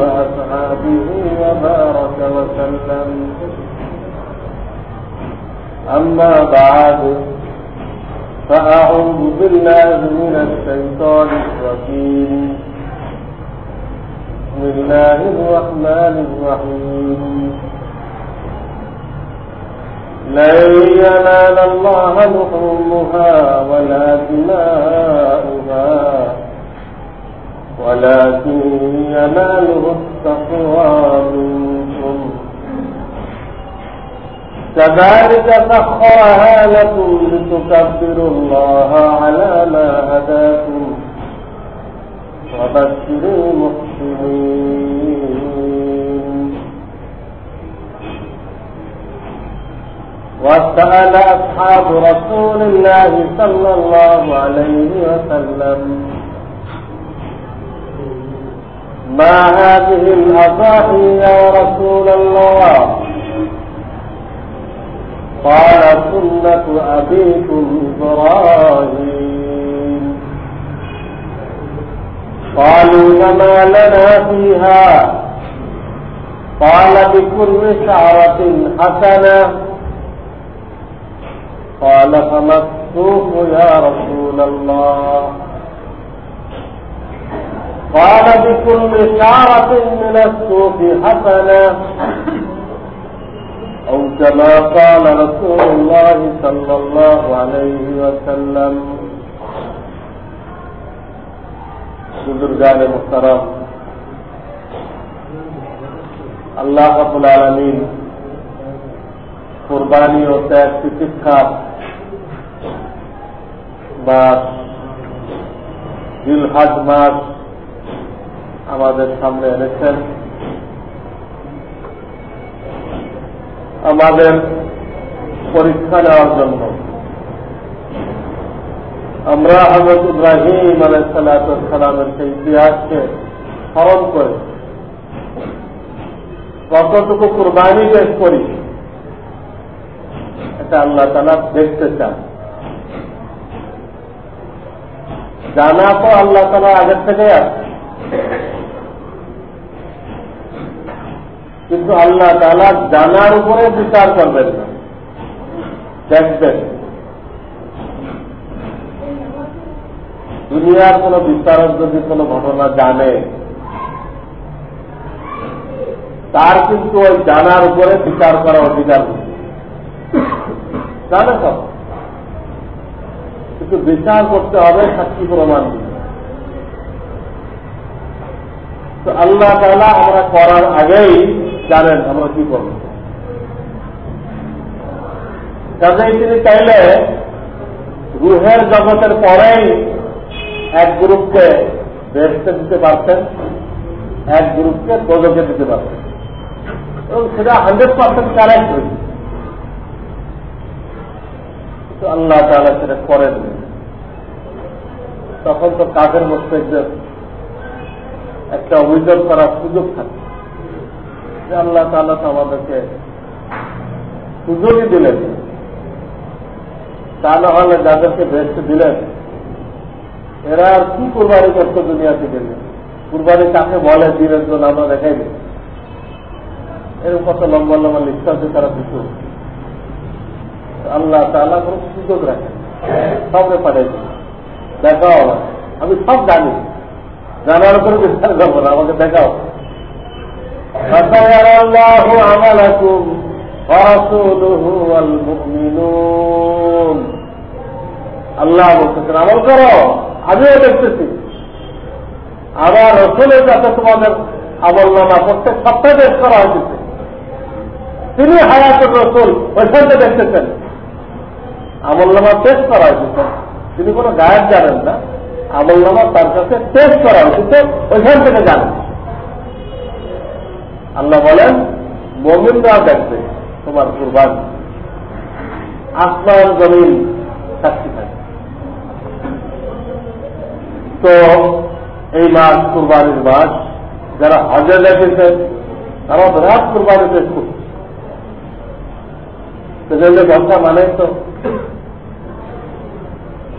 وأصحابه وبارك وسلم. أما بعد فأعوذ بالله من الشيطان الرجيم. بسم الله الرحمن الرحيم. لن ينال الله لحومها ولا دماؤها. ولكن يناله التقوى منكم. كذلك سخرها لكم لتكبروا الله على ما هداكم وبشر المحسنين. وسأل أصحاب رسول الله صلى الله عليه وسلم ما هذه الأضاحي يا رسول الله؟ قال سنة أبيكم إبراهيم. قالوا وما لنا فيها؟ قال بكل شعرة حسنة. قال فما السوق يا رسول الله. قال بكل شعرة من السوق حسنة أو كما قال رسول الله صلى الله عليه وسلم বুজুর্গান মুখতারাম আল্লাহ রাবুল আলমিন কোরবানি ও ত্যাগ চিকিৎসা মাস জিলহাজ মাস আমাদের সামনে এনেছেন। আমাদের পরীক্ষা নেওয়ার জন্য। আমরা হজরত ইব্রাহিম আলাইসালামের সেই ইতিহাসকে স্মরণ করে কতটুকু কোরবানি পেশ করি, এটা আল্লাহ তালা দেখতে চান। জানা তো আল্লাহ তালা আগের থেকে আছে। কিন্তু আল্লাহ তালা জানার উপরে বিচার করবেন না। দেখবেন। দুনিয়ার কোন বিচারক যদি কোন ঘটনা জানে, তার কিন্তু ওই জানার উপরে বিচার করা অধিকার জানে সব কিন্তু বিচার করতে হবে সাক্ষী প্রমাণ তো আল্লাহ তালা আমরা করার আগেই জানেন আমরা কি করব? কাজেই তিনি চাইলে রুহের জগতের পরেই এক গ্রুপকে বেসতে দিতে পারতেন, এক গ্রুপকে দোজকে দিতে পারতেন। এবং সেটা হান্ড্রেড পার্সেন্ট কারেক্ট হয়েছে। আল্লাহ তালা সেটা করেন তখন তো কাজের মধ্যে একটা অভিযোগ করার সুযোগ থাকে যে আল্লাহ তালা তো আমাদেরকে সুযোগই দিলেন। তা না হলে যাদেরকে বেস্ট দিলেন, এরা আর কি কুরবানি করতো দুনিয়াতে গেলে? কুরবানি কাকে বলে দিনের জন্য আমরা দেখাই দিই। এরকম কত লম্বা লম্বা লিখতে আছে তারা কিছু। আল্লাহ তালা কোনো সুযোগ রাখেন সবকে পাঠাই দেখাও আমি সব জানি। জানার উপরে বিচার করব না, আমাকে দেখাও। فسيرى الله عملكم ورسوله والمؤمنون আল্লাহ বলতেছেন আমল করো আমিও দেখতেছি আমার রসুলের কাছে তোমাদের আমল নামা প্রত্যেক সপ্তাহে বেশ করা হয়েছে তিনি হায়াতুর রসুল ওইখানটা দেখতেছেন আমল নামা টেস্ট করা হয়েছে তিনি কোনো গায়ক জানেন না আমল নামা তার কাছে টেস্ট করা হয়েছে ওইখান থেকে জানেন আল্লাহ বলেন, মমিনরা দেখবে তোমার কুরবানি। আসমান, জমিন সাক্ষী থাকে। তো এই মাস কুরবানির মাস, যারা হজে লেগেছেন তারা বিরাট কুরবানি পেশ করছে মানে তো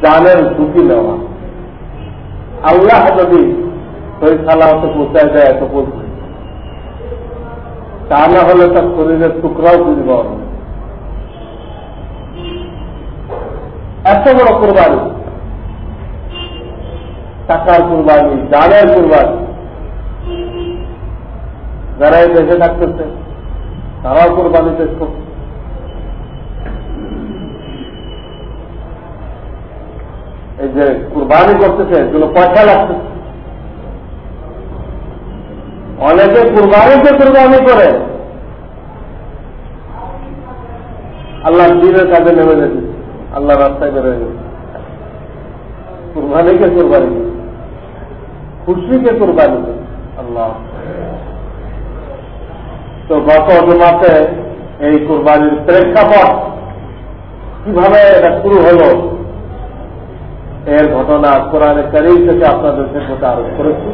জানের ঝুঁকি নেওয়া। আল্লাহ যদি ওই সালামতে পৌঁছায় দেয়, এত বলছে তা না হলে তার শরীরের টুকরাও খুঁজে পাওয়া এত বড় কোরবানি। টাকার কোরবানি জানের কোরবানি। যারা এই দেশে থাকতেছে, তারাও কোরবানি পেশ করছে। এই যে কোরবানি করতেছে, এগুলো পয়সা লাগতেছে। অনেকে কুরবানিতে কুরবানি করে। আল্লাহ দিনের কাজে নেমে যেতে আল্লাহ রাস্তায় বেরোয় গেছে। কুরবানিকে কুরবানি খুশিকে কুরবানি আল্লাহ। তো গত জমাতে এই কুরবানির প্রেক্ষাপট কীভাবে এটা শুরু হল, এর ঘটনা কোরআনে করিম থেকে আপনাদের সাথে আরোপ করেছি।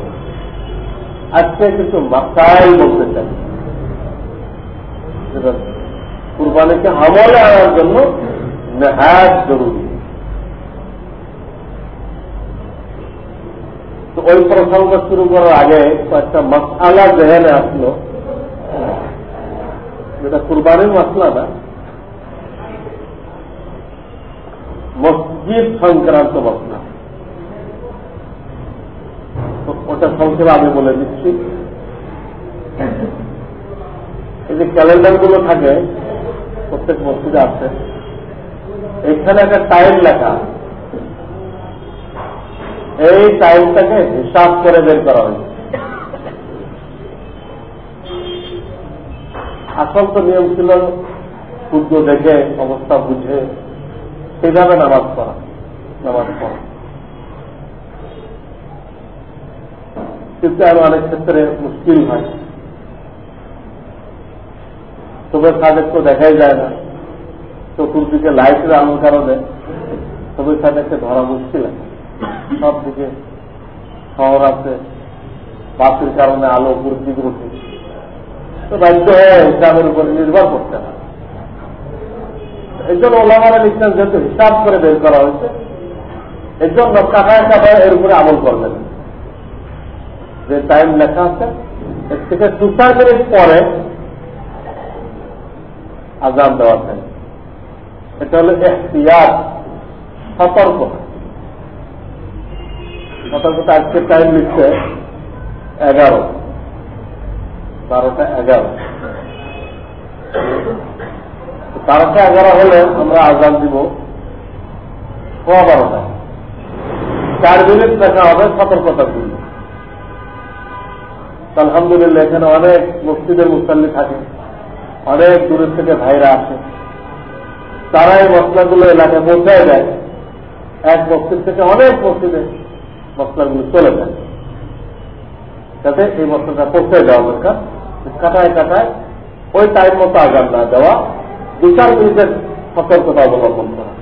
আজকে কিছু মাসাইল বলতে চাই কুরবানিকে আমলে আনার জন্য নেহাত জরুরি। তো ওই প্রসঙ্গ শুরু করার আগে কয়েকটা মশালা জেহেনে আসলো। যেটা কুরবানির মশলা না। মসজিদ সংক্রান্ত মশলা ওটা সংক্ষেপে আমি বলে দিচ্ছি। এই যে ক্যালেন্ডারগুলো থাকে, প্রত্যেক মসজিদে আছে। এখানে একটা টাইম লেখা এই টাইমটাকে হিসাব করে বের করা হয়েছে। আসল তো নিয়ম ছিল সূর্য দেখে, অবস্থা বুঝে সেভাবে নামাজ পড়া নামাজ পড়া। কিন্তু আরও অনেক ক্ষেত্রে মুশকিল হয়। তবে সাদেক তো দেখাই যায় না। চতুর্দিকে লাইটের আলোর কারণে তবে সাদেককে ধরা মুশকিল সব দিকে শহর আছে, বাসের কারণে আলো দিকে উঠে তো বাধ্য হয়ে হিসাবের উপরে নির্ভর করতে হয়। একজন ওলামারা লিখছেন যেহেতু হিসাব করে বের করা হয়েছে এই জন্য কাটায় কাটায় এর উপরে আমল করবেন যে টাইম লেখা আছে, এর থেকে চার মিনিট পরে আজান দেওয়া থাকে এটা হলো এখতিয়ার সতর্কতা সতর্কতা আজকে টাইম লিখছে এগারো। বারোটা এগারো। বারোটা এগারো হলে আমরা আজান দিব সোয়া বারোটা চার মিনিট লেখা হবে সতর্কতার জন্য আলহামদুলিল্লাহ, এখানে অনেক মসজিদের মুসাল্লি থাকে। অনেক দূরের থেকে ভাইরা আসে। তারা এই মশলাগুলো এলাকায় পৌঁছায় দেয়। এক মসজিদ থেকে অনেক মসজিদে মশলাগুলো চলে যায়। যাতে এই মশলাটা পৌঁছায় দেওয়া দরকার। কাটায় কাটায় ওই টাইম মতো আগাম না দেওয়া দু চার মিনিটের সতর্কতা অবলম্বন করা।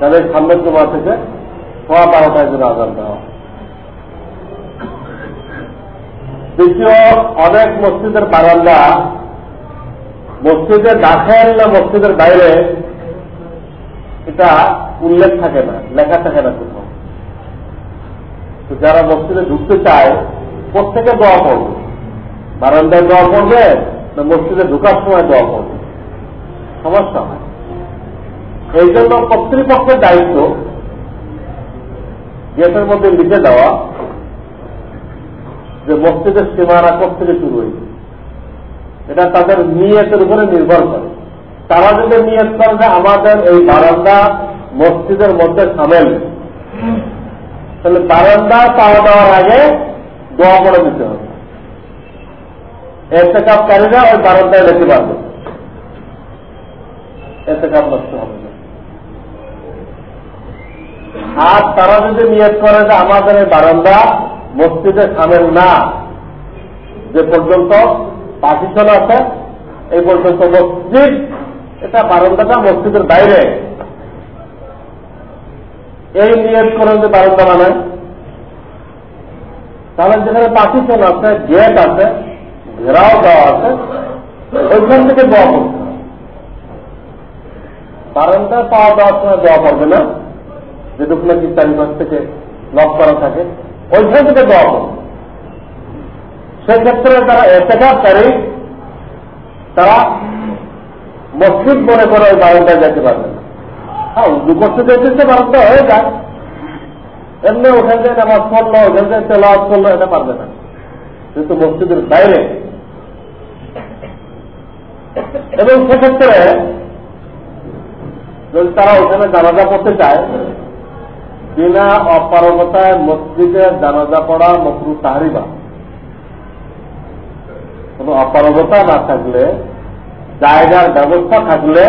তাদের সামনের জমা থেকে সোয়া বারোটায় যেন আগাম দেওয়া দ্বিতীয় অনেক মসজিদের বারান্দা। মসজিদের দাখেল না মসজিদের বাইরে, এটা উল্লেখ থাকে না, লেখা থাকে না কোথাও। যারা মসজিদে ঢুকতে চায়, প্রত্যেকে দোয়া পড়বে। বারান্দায় দোয়া পড়বে না মসজিদে ঢুকার সময় দোয়া পড়বে? সমস্যা হয়। এই জন্য কর্তৃপক্ষের দায়িত্ব, গেটের মধ্যে লিখে দেওয়া। যে মসজিদের সীমানা থেকে শুরু হয়েছে? এটা তাদের নিয়তের উপরে নির্ভর করে। তারা যদি নিয়ত করে যে আমাদের এই বারান্দা মসজিদের মধ্যে সামেল। তাহলে বারান্দা পাওয়া দেওয়ার আগে দোয়া করে দিতে হবে। এতে কাপকারীরা ওই বারান্দায় রেখে পারবে। এতে কাপ নষ্ট হবে আর তারা যদি নিয়ত করে যে আমাদের এই বারান্দা মসজিদে সামেল না। যে পর্যন্ত পার্টিশন আছে, এই পর্যন্ত মসজিদ, এটা বারান্দাটা মসজিদের বাইরে। এই নিয়ত করে যে বারান্দা বানায় তাহলে যেখানে পার্টিশন আছে গেট আছে, ঘেরাও দেওয়া আছে, ওইখান থেকে দোয়া করতে বারান্দা পাওয়া দেওয়ার সময় দেওয়া করবে না। যেটুকু নাকি থেকে লক করা থাকে। ওইখান থেকে দোয়া করবে সেক্ষেত্রে তারা এতেকাপকারী তারা মসজিদ মনে করে ওই বারান্দায় যেতে পারবে না। হ্যাঁ উজু করতে যেতে হয়ে যায়। এমনি ওখান থেকে নামাজ পড়ল, ওখান থেকে তেলাওয়াত করল, এটা পারবে না। কিন্তু মসজিদের বাইরে। এবং সেক্ষেত্রে যদি তারা ওখানে জানাজা করতে চায় বিনা অপারগতায় মসজিদে জানাজা পড়া মকরু তাহারিবা। কোন অপারগতা না থাকলে, জায়গার ব্যবস্থা থাকলে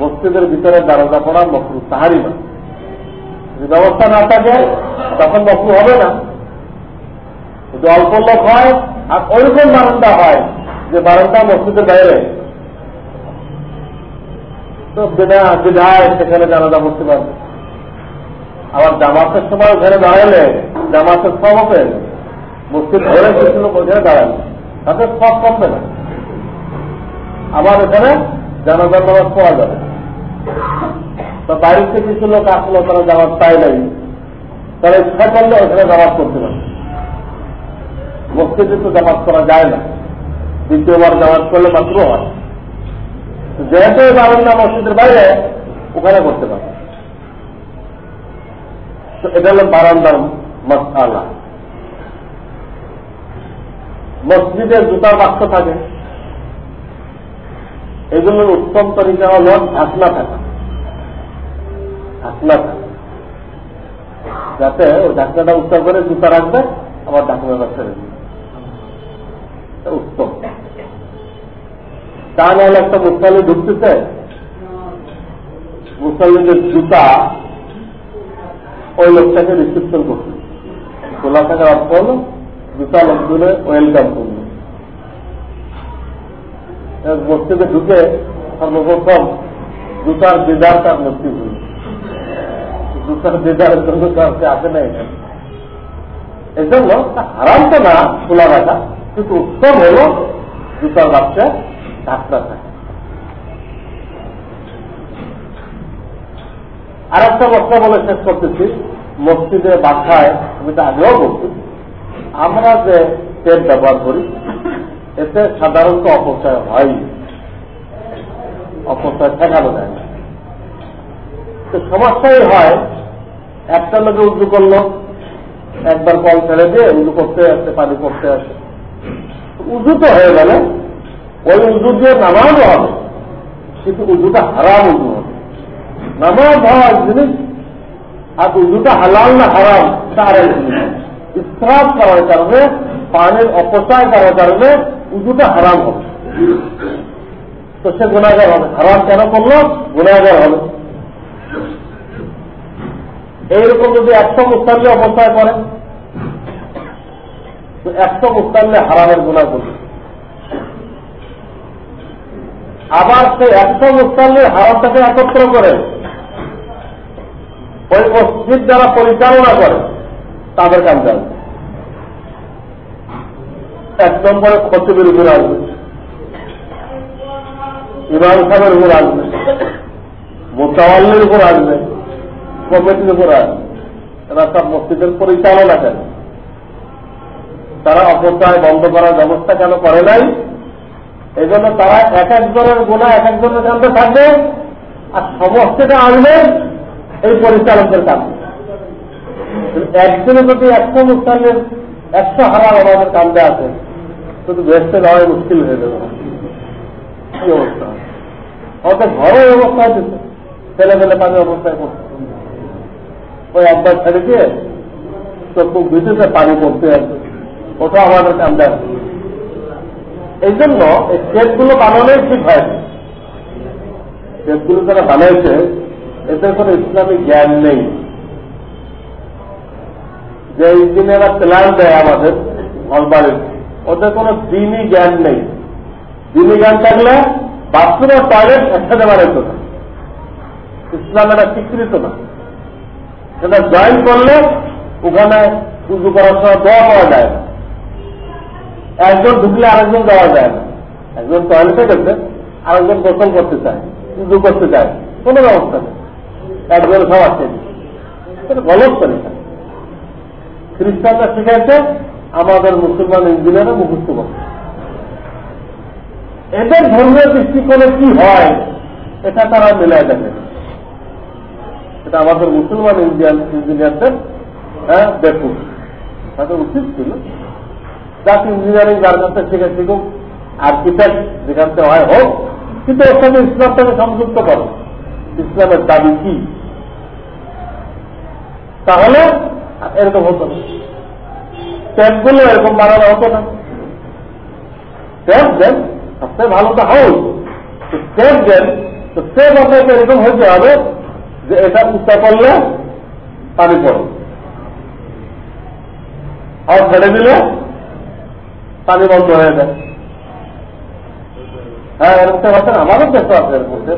মসজিদের ভিতরে জানাজা পড়া মকরু তাহারিবা। যদি ব্যবস্থা না থাকে, তখন মকরু হবে না। যদি অল্প লোক হয়, আর ওইরকম বারান্দা হয়, যে বারান্দা মসজিদের বাইরে। তো বিধায় সেখানে জানাজা পড়তে পারবে। আবার জামাতের সময় ওখানে দাঁড়ালে জামাতের সব হবে মসজিদ ধরে কিছু ওখানে দাঁড়ালে তাদের সব কমবে না। আবার ওখানে জানাজার নামাজ পড়া যাবে। তো থেকে কিছু লোক আসলো, তারা জামাত পাই নাই। তারা ইচ্ছা করলে ওখানে জামাত করতে পারে। মসজিদে তো জামাত করা যায় না। দ্বিতীয়বার জামাত করলে মাত্র হয়। যেহেতু বারান্দা মসজিদের বাইরে, ওখানে করতে পারে। তো এটা হলো বারান্দার মশালা মসজিদের জুতার বাক্স থাকে এগুলোর উত্তম তরিকা হল ঢাকনা থাকা ঢাকনা থাকা যাতে ওই ঢাকনাটা উত্তর করে জুতা রাখবে আবার ঢাকনাটা ছেড়ে দিবে উত্তম তা নাহলে একটা মুসালি ঢুকতেছে মুসাল্লিদের জুতা ওই লোকটাকে রিসিপশন করছে। খোলা থাকার অর্থ হল জুতা লোকজনে ওয়েলকাম করল। মসজিদে ঢুকে সর্বপ্রথম জুতার দিদার তার মসজিদ হল। জুতার দিদারের জন্য কাউকে আসে না এখানে। এই জন্য হারাম তো না খোলা রাখা, কিন্তু উত্তম হল জুতার বাচ্চা থাকে। আর একটা কথা বলে শেষ করতেছি। মসজিদে বাসায় আমি তো আগেও বলছি আমরা যে তেল ব্যবহার করি, এতে সাধারণত অপচয় হয়। অপচয় ঠেকানো যায় না। তো সমস্যাই হয়, একটা লোকে উজু করল, একবার কল ছেড়ে দিয়ে উজু করতে আসে, পানি করতে আসে। উজু তো হয়ে গেলে, ওই উজু দিয়ে নামাজও হবে, কিন্তু উজুটা হারাম হবে নামাজ হওয়া এক জিনিস আর উজুটা হালাল না হারাম তার ইস্তাফ করার কারণে, পানির অপচয় করার কারণে উজুটা হারাম হবে। তো সে গুণাগার হবে। হারাম কেন করল? গুণাগার হবে। এইরকম যদি একশো মুস্তাল্লে অপচয় করে তো একশো মুস্তাল্লে হারামের গুণা করবে। আবার সে একশো মুস্তাল্লির হারামটাকে একত্র করে ওই মসজিদ যারা পরিচালনা করে, তাদের কাজ যাবে। এক নম্বরে খতিবের উপর আসবে। ইমাম সাহেবের উপর আসবে। মোতাওয়াল্লির উপর আসবে। কমিটির উপর আসবে। এরা সব মসজিদের পরিচালনা করে। তারা অপচয় বন্ধ করার ব্যবস্থা কেন করে নাই? এই জন্য তারা এক একজনের গুণা এক একজনের কাছে থাকবে। আর সমস্তটা আনবেন এই পরিচালকের কাছে একদিনে যদি একশো মুসলিমের একশো হারাম আমাদের কান্দে আছে, শুধু বেসতে দেওয়াই মুশকিল হয়ে যাবে। আমাদের ঘরে অবস্থা হচ্ছে ছেলে ফেলে পানি অবস্থায় করছে ওই একবার ছেড়ে দিয়ে চক্ষু বিদ্যুতে পানি পড়তে আছে। ওটা আমাদের কান্দে আছে। এই জন্য এই সেটগুলো বানানোই ঠিক হয়নি। সেটগুলো যারা বানাইছে এতে কোনো ইসলামিক জ্ঞান নেই। যে ইঞ্জিনিয়াররা প্ল্যান দেয় আমাদের, ঘরবাড়ির, ওদের কোনো দিনই জ্ঞান নেই। দিনই জ্ঞান থাকলে বাথরুম আর টয়লেট একসাথে বানাইতো না। ইসলাম এটা স্বীকৃত না। সেটা জয়েন করলে ওখানে পুজো করার সময় দোয়া পাওয়া যায় না। একজন ঢুকলে আরেকজন দেওয়া যায় না। একজন টয়লেটে গেছে, আরেকজন গোসল করতে চায় পুজো করতে চায়, কোনো ব্যবস্থা নেই। একজন আছে সেটা গলত তরিকা খ্রিস্টানরা শিখাইছে, আমাদের মুসলমান ইঞ্জিনিয়াররা মুখস্থ করছে। এদের ধর্মীয় দৃষ্টিকোণে কি হয়, এটা তারা মিলাই দেখে। এটা আমাদের মুসলমান ইঞ্জিনিয়ারদের হ্যাঁ দেখুন তাদের উচিত ছিল, যাকে ইঞ্জিনিয়ারিং যার কাছে শিখে শিখুক, আর্কিটেক্ট যেখান থেকে হয় হোক, কিন্তু ওর সঙ্গে ইসলামটাকে সংযুক্ত করো। ইসলামের দাবি কি? তাহলে এরকম হতো না। ট্যাপগুলো এরকম বানানো হতো না। ট্যাপ দেন সবচেয়ে ভালো তো হাউস ট্যাপ দেন, তো ট্যাপ আপনাকে এরকম হইতে হবে যে এটা উচ্চা করলে পানি পড়ে। আর ছেড়ে দিলে পানি বন্ধ হয়ে যায়। হ্যাঁ এরকম আছেন আমারও দেশ আছে এর মধ্যে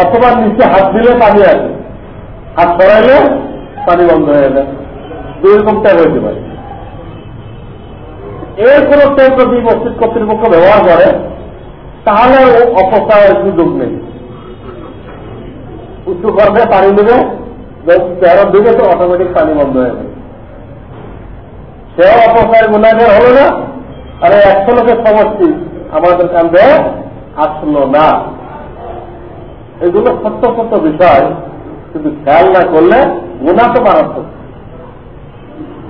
অথবা নিচে হাত দিলে পানি আসে। হাত সরাইলে পানি বন্ধ হয়ে যায় দুই রকম ট্যাপ হইতে পারে। এর কোন ট্যাপ যদি মসজিদ কর্তৃপক্ষ ব্যবহার করে, তাহলে ও অপচয়ের সুযোগ নেই। উঁচু করবে পানি দেবে তেরো দিকে তো অটোমেটিক পানি বন্ধ হয়ে যাবে। সেও অপচয়ের গুণাগার হলো না, আর একশো লোকের সমষ্টি আমাদের কান্দে আসলো না। এগুলো সত্য সত্য বিষয়। কিন্তু খেয়াল না করলে গুণা তো মারাত্মক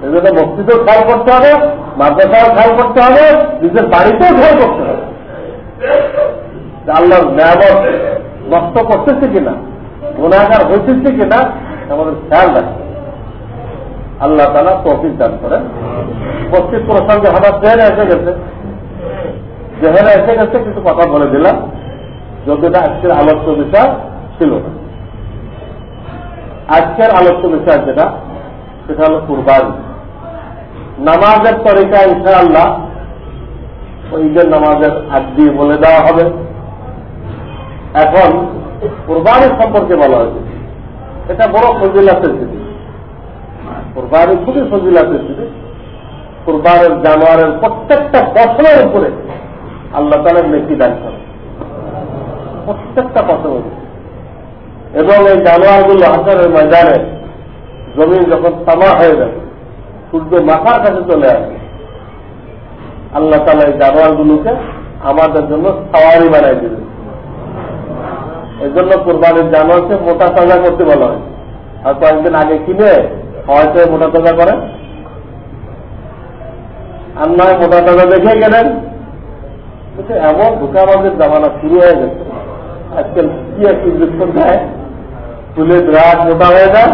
এই জন্য মসজিদেও খেয়াল করতে হবে, মাদ্রাসাও খেয়াল করতে হবে, নিজের বাড়িতেও খেয়াল করতে হবে। আল্লাহর ন্যায়াবত নষ্ট করতেছে কিনা গুণাগার হইতেছে কিনা, আমাদের খেয়াল রাখতে আল্লাহ তালা তফিক দান করেন। মসজিদ প্রসঙ্গে হঠাৎ জেহেরা এসে গেছে। জেহেরা এসে গেছে, কিছু কথা বলে দিলাম। যদি যদিটা আজকের আলোচ্য বিষয় ছিল না। আজকের আলোচ্য বিষয় যেটা, সেটা হল কুরবানি। নামাজের তরিকা ইনশাআল্লাহ ঈদের নামাজের আগ দিয়ে বলে দেওয়া হবে। এখন কোরবানির সম্পর্কে বলা হয়েছে। এটা বড় ফজিলাতের জিনিস কোরবানি খুবই ফজিলাতের জিনিস কোরবানের জানোয়ারের প্রত্যেকটা ফসলের উপরে আল্লাহ তালের নেকি দান প্রত্যেকটা ফসলের এবং এই জানোয়ারগুলো হাসানের ময়দানে জমিন যখন তামা হয়ে যাবে সূর্য মাথার কাছে চলে আসে। আল্লাহ তালা এই জানোয়ারগুলোকে আমাদের জন্য সাওয়ারি বানাই দিবে। এই জন্য কোরবানির জানোয়ারকে মোটা তাজা করতে বলা হয়। আর কয়েকদিন আগে কিনে হয়তো মোটা তাজা করেন। আর নয়, মোটা তাজা দেখে গেলেন এমন ধোকাবাজের জামানা শুরু হয়ে গেছে। আজকাল কি এক ইঞ্জেকশন দেয়? ফুলে বিরাট মোটা হয়ে যায়।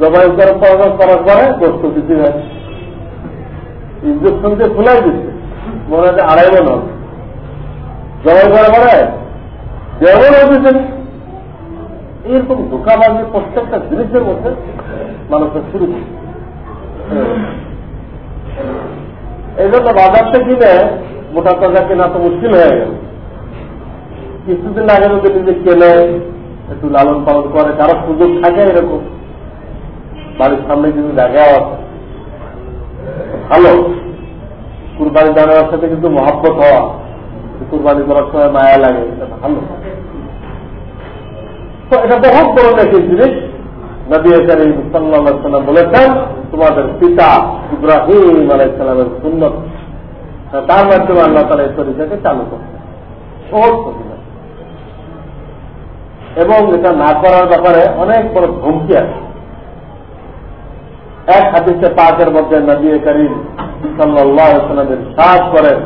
জবাই করার করার পরে গোষ্ঠ দিতে হয় ইঞ্জেকশন দিয়ে ফুলাই দিচ্ছে। মনে হচ্ছে আড়াই মন জবাই করার পরে যেমন হয়েছে এইরকম ধোকাবাজি প্রত্যেকটা জিনিসের মধ্যে মানুষের শুরু এই জন্য বাজারটা কিনে মোটা টাকা কেনা তো মুশকিল হয়ে গেল। কিছুদিন আগে যদি নিজে কেনে একটু লালন পালন করে, কারও সুযোগ থাকে এরকম। বাড়ির সামনে যদি দেখা ভালো। কুরবানি জানার সাথে কিন্তু মহাব্বত হওয়া। কুরবানি করার সময় মায়া লাগে ভালো। তো এটা বহুত বড় একটি জিনিস নবী করিম সাল্লাম বলেছেন, তোমাদের পিতা ইব্রাহিম আলাইসালামের সুন্নত। তার মাধ্যমে আল্লাহ তালা এই তরিকাকে চালু করছে সহজ এবং এটা না করার ব্যাপারে অনেক বড় ধমকি আছে। এক হাদিসে পাকের মধ্যে নবী করিম সাল্লামের সাজ করেন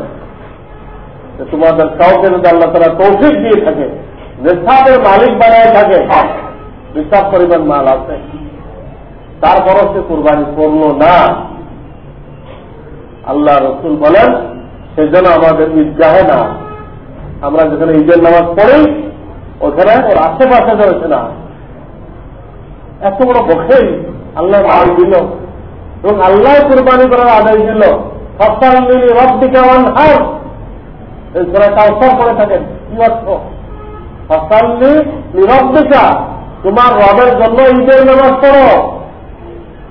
তোমাদের কাউকে যদি আল্লাহ তারা তৌফিক দিয়ে থাকে নিঃসাবের মালিক বানায় থাকে নিঃসাব পরিমাণ মাল আছে। তারপরও সে কোরবানি করল না। আল্লাহ রসুল বলেন, সেজন্য আমাদের ঈদগাহে না। আমরা যেখানে ঈদের নামাজ পড়ি ওখানে ওর আশেপাশে রয়েছে না। এত বড় বসেই আল্লাহ মাল দিল। এবং আল্লাহ কোরবানি করার আদায় দিল। ফসল মিলি ওয়ান হার এই কাউসার করে থাকেন। কি অর্থ? নিরব্দিকা তোমার রবের জন্য ঈদের নামাজ পড়ো।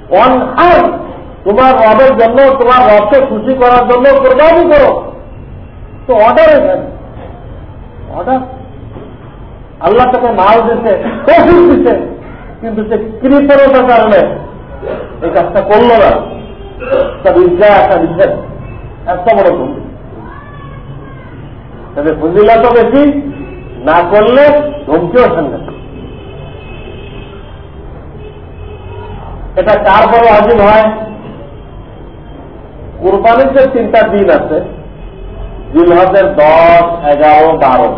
ওয়ান হার তোমার রবের জন্য, তোমার রবকে খুশি করার জন্য কোরবানি করো। তো অর্ডার এখানে। অর্ডার আল্লাহ তাকে মাল দিতে কফির দিতে কিন্তু সে কৃপণতার কারণে এই কাজটা করল না। তার ইজ্জা একটা নিষেধ এত বড় ভুল। তবে ফজিলা তো বেশি, না করলে ধমকিও সঙ্গে এটা কার বড় হাজির হয়? কোরবানির যে তিনটা দিন আছে, জিলহজের দশ, এগারো, বারো।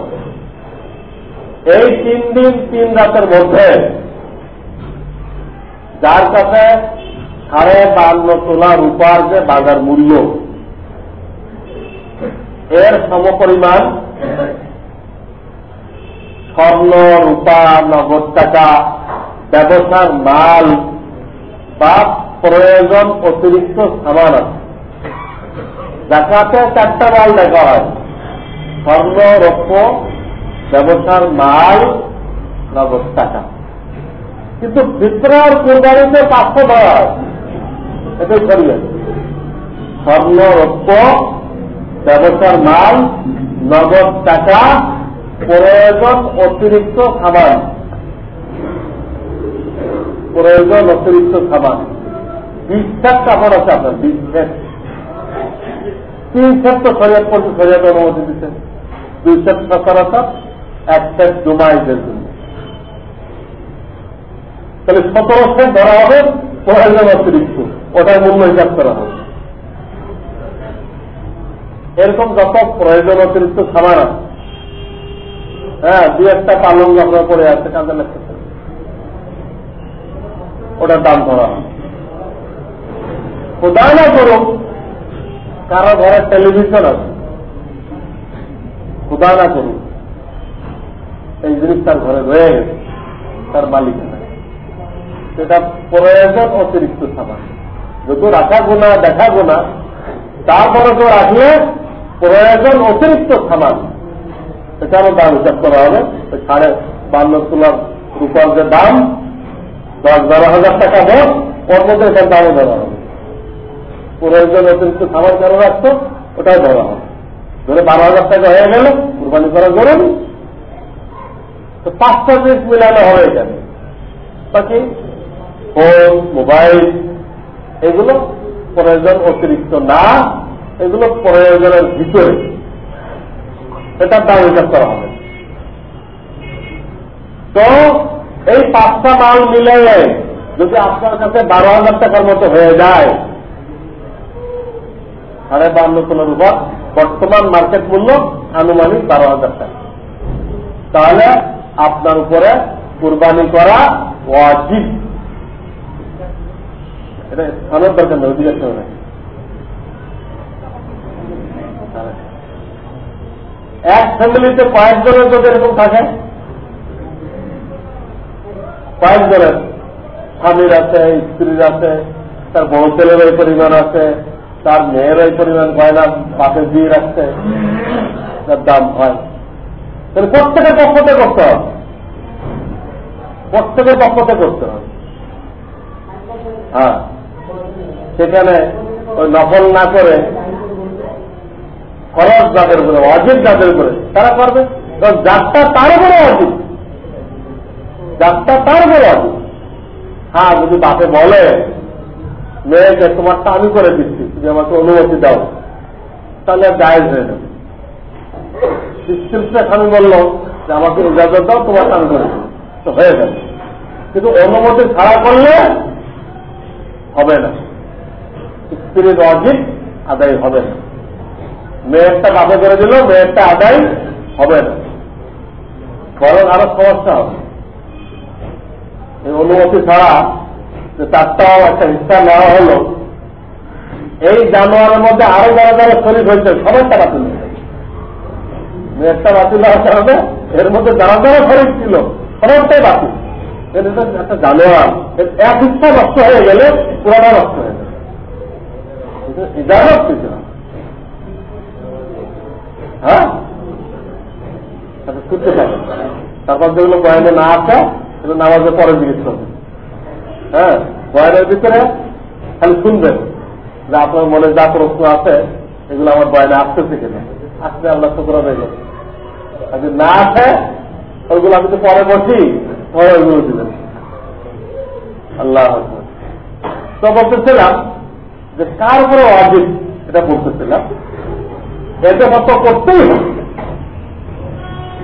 এই তিন দিন, তিন রাতের মধ্যে যার কাছে সাড়ে বান্ন তোলা রূপার যে বাজার মূল্য, এর সমপরিমাণ স্বর্ণ, রূপা, নগদ টাকা, ব্যবসার মাল বা প্রয়োজন অতিরিক্ত সামান আছে। দেখাতে চারটা মাল দেখা হয়। স্বর্ণ, রৌপ্য ব্যবসার মাল টাকা কিন্তু ফিতরার কোরবানিতে পাঁচশো হয় এটাই করিয়ে স্বর্ণ, রৌপ্য ব্যবসার মাল, নগদ টাকা, প্রয়োজন অতিরিক্ত সামান প্রয়োজন অতিরিক্ত সামান বিশ সেট কাপড় আছে আপনার, বিশ সেট। তিন সেট তো শরীয়ত পর্যন্ত শরীয়ত অনুমতি দিচ্ছে। দুই সেট সচরাচর এক সেট জুমাইদের জন্য তাহলে সতেরো সেট ধরা হবে প্রয়োজন অতিরিক্ত। ওটার মূল্য হিসাব করা হবে। এরকম যত প্রয়োজন অতিরিক্ত সামান আছে। হ্যাঁ দু একটা পালন আপনার পড়ে আছে কাঁদে লাগতেছে ওটার দাম ধরা হবে। খোদা না করুন কারও ঘরে টেলিভিশন আছে। খোদা না করুন এই জিনিস তার ঘরে রয়ে গেছে, তার মালিক সেটা প্রয়োজন অতিরিক্ত সামান। যদি রাখা গোনা, দেখা গোনা তারপরে তো রাখলে প্রয়োজন অতিরিক্ত সামান। সেটারও দাম হিসাব করা হবে। সাড়ে বান্ন তোলার রূপার যে দাম, দশ বারো হাজার টাকা ওর মধ্যে এটার দামও ধরা হবে। প্রয়োজন অতিরিক্ত সামান কেন রাখতো, ওটাও ধরা হবে। ধরে বারো হাজার টাকা হয়ে গেল, কুরবানি করা ধরুন তো পাঁচটা জিনিস মিলানো হবে এখানে বাকি ফোন, মোবাইল, এগুলো প্রয়োজন অতিরিক্ত না, এগুলো প্রয়োজনের ভিতরে। এটা দাম হিসাব করা হবে। তো এই পাঁচটা মাল মিলে যদি আপনার কাছে বারো হাজার টাকার মতো হয়ে যায়, সাড়ে বান্ন কোনোর উপর বর্তমান মার্কেট মূল্য আনুমানিক বারো হাজার টাকা। তাহলে আপনার উপরে কুরবানি করা ওয়াজিব। এক ফ্যামিলিতে কয়েকজনের যদি এরকম থাকে? কয়েকজনের স্বামীর আছে, স্ত্রীর আছে, তার বড় ছেলের ওই পরিমাণ আছে, তার মেয়ের ওই পরিমাণ গয়না পাশে দিয়ে রাখছে তার দাম হয়। তাহলে প্রত্যেকের পক্ষতে করতে হবে। প্রত্যেকের পক্ষতে করতে হবে। হ্যাঁ। সেখানে ওই নকল না করে খরচ যাদের উপরে অজিত যাদের উপরে, তারা করবে। কারণ যাত্রা তার উপরে অজিত যাত্রা তার উপরে অজিত হ্যাঁ যদি বাপে বলে, মেয়েকে তোমারটা আমি করে দিচ্ছি, তুমি আমাকে অনুমতি দাও, তাহলে জায়জ হয়ে যাবে। স্বামী বলল যে আমাকে ইজাজত দাও তোমারটা আমি করে তো হয়ে যাবে কিন্তু অনুমতি ছাড়া করলে হবে না। স্ত্রীর অজিত আদায় হবে না। মেয়েরটা বাধা করে দিল, মেয়েরটা আদায় হবে না। বরং আরও সমস্যা হবে। এই অনুমতি ছাড়া যে তারটাও একটা হিসাব নেওয়া হলো। এই জানোয়ারের মধ্যে আরও যারা যারা শরীর হয়েছে, সবাই তারা তুলে মেয়েরটা বাতিল হওয়ার কারণে এর মধ্যে যারা যারা শরীর ছিল, সবারটাই বাতিল একটা জানোয়ার এক ইচ্ছা নষ্ট হয়ে গেলে পুরাটা নষ্ট হয়ে হ্যাঁ? তারপর যেগুলো বয়ানে না আসে, সেগুলো নামাজের পরে জিজ্ঞেস করবে হ্যাঁ? বয়ানের ভিতরে খালি শুনবেন যে আপনার মনে যা প্রশ্ন আছে, এগুলো আমার বয়ানে আসতেছে কিনা। আসলে আমরা শুক্র হয়ে যদি না আসে, ওইগুলো আমি তো পরে বসি, পরে ওইগুলো দিবেন। আল্লাহ তো বলতেছিলাম যে কার উপরে অজিত এটা বলতেছিলাম। এতে মতো করতেই হবে।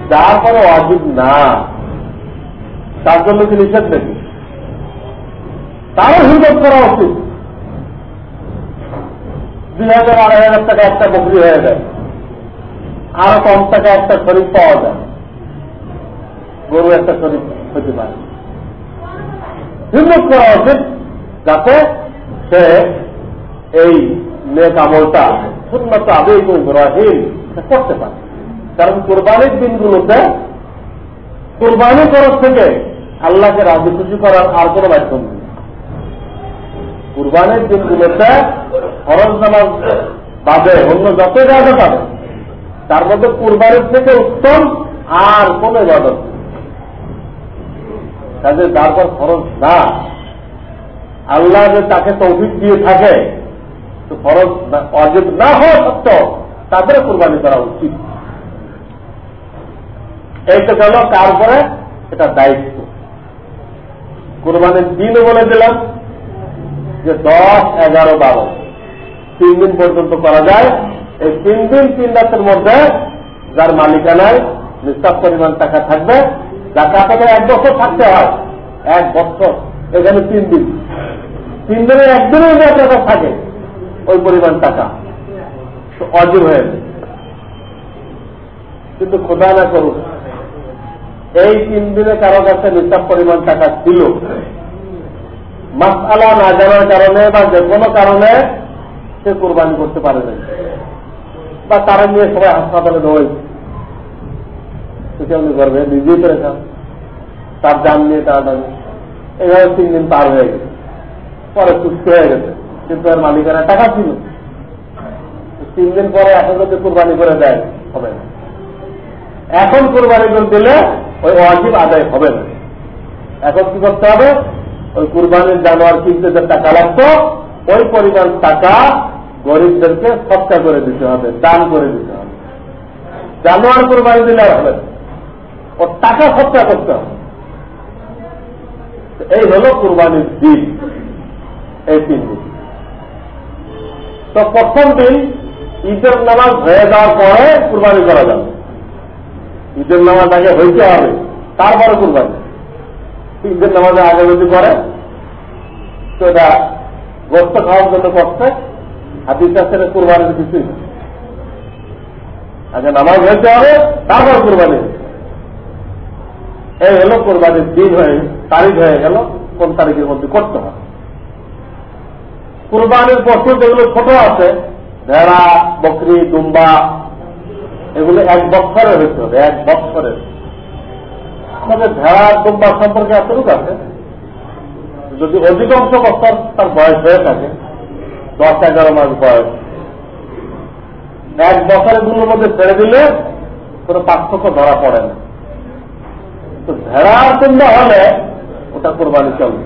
যার পরে অজিত না, তার জন্য কি নিষেধ নাকি? তারও হিমত করা উচিত। দুই হাজার, আড়াই হাজার টাকা একটা বকরি হয়ে যায়। আরও কম টাকা একটা শরীর পাওয়া যায়। গরু একটা শরীর হতে পারে। হিম্মত করা উচিত যাতে সে এই নেক আমলটা, সুন্নত আবেগ ইব্রাহিম করতে পারে। কারণ কোরবানির দিনগুলোতে কোরবানি করার থেকে আল্লাহকে রাজি খুশি করার আর কোনো মাধ্যম নেই। কুরবানির দিনগুলোতে ফরজ নামাজ বাদে অন্য যত জায়গা পাবে তার মধ্যে কুরবানির থেকে উত্তম আর কোন ইবাদত কাজে তারপর ফরজ না। আল্লাহ যে তাকে তৌফিক দিয়ে থাকে, তো ফরজ অজিত না হওয়া সত্ত্বেও তাদের কোরবানি করা উচিত। এইটা গেল, তারপরে এটা দায়িত্ব। কোরবানির দিনও বলে দিলাম যে দশ, এগারো, বারো। তিন দিন পর্যন্ত করা যায়। এই তিন দিন, তিন রাতের মধ্যে যার মালিকানায় নিঃশ্বাস পরিমাণ টাকা থাকবে, যার টাকা এক বছর থাকতে হয়। এক বছর, এখানে তিন দিন। তিন দিনের একদিনের যে টাকা থাকে ওই পরিমাণ টাকা। অজীব হয়ে কিন্তু খোদা না করুক, এই তিন দিনে কারও কাছে নিঃশ্বাস পরিমাণ টাকা ছিল। মাসালা না জানার কারণে বা যে কোনো কারণে সে কোরবানি করতে পারে না বা তারা নিয়ে সবাই হাসপাতালে সেটা করবে, নিজেই করে খান তার যান নিয়ে টানাটানি। এইভাবে তিন দিন পার হয়ে গেছে। পরে সুস্থ হয়ে গেছে। কিন্তু আর মালিকানা টাকা ছিল। তিন দিন পরে এখন যদি কোরবানি করে দেয়, হবে না। এখন কোরবানি করে দিলে ওই অজীব আদায় হবে না। এখন কি করতে হবে? ওই কুরবানির জানোয়ার কিনতে যে টাকা লাগতো, ওই পরিমাণ টাকা গরিবদেরকে সৎকা করে দিতে হবে, দান করে দিতে হবে। জানোয়ার কোরবানি দিলে হবে। ও টাকা সৎকা করতে হবে। এই হল কুরবানির দিন, এই তিন দিন। তো প্রথম দিন ঈদের নামাজ হয়ে যাওয়ার পরে কুরবানি করা যাবে। ঈদের নামাজ আগে হইতে হবে, তারপরে কুরবানি। ঈদের নামাজে আগে যদি করে, তো এটা গোস্ত খাওয়ার জন্য করছে। হাদিস আছে কুরবানির কিছুই না। আগে নামাজ হইতে হবে তারপর কুরবানি। এই হলো কোরবানির দিন হয়ে, তারিখ হয়ে গেল, কোন তারিখের মধ্যে করতে হবে। কোরবানির পশু যেগুলো ছোট আছে, ভেড়া, বকরি, দুম্বা, এগুলো এক বছরের হইতে হবে এক বছরের। আমাদের ভেড়া, দুম্বা সম্পর্কে এতটুকু আছে। যদি অধিকাংশ বছর তার বয়স হয়ে থাকে দশ এগারো মাস বয়স। এক বছরেরগুলোর মধ্যে ছেড়ে দিলে কোন পার্থক্য ধরা পড়ে না। তো ভেড়ার তুল্য হলে ওটা কোরবানি চলবে।